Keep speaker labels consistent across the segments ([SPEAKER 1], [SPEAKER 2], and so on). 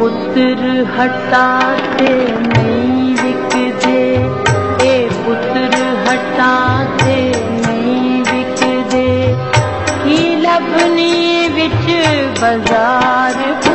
[SPEAKER 1] पुत्र हटा बाजार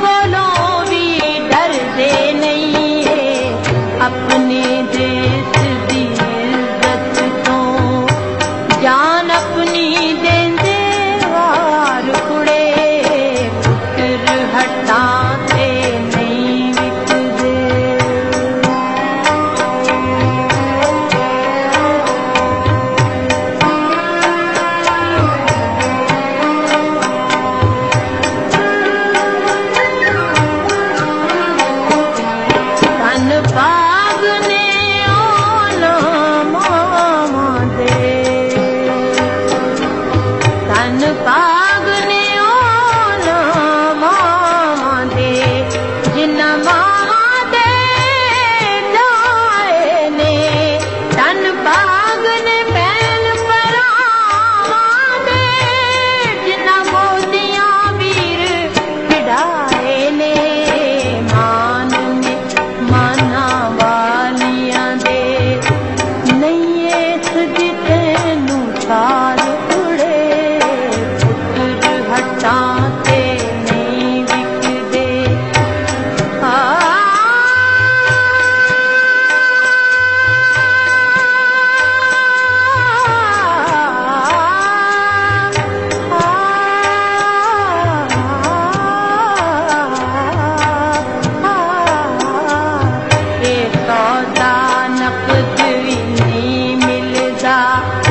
[SPEAKER 1] मुगलों भी डरते नहीं है। अपने दे ah! Ah.